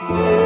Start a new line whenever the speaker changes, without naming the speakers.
Bye.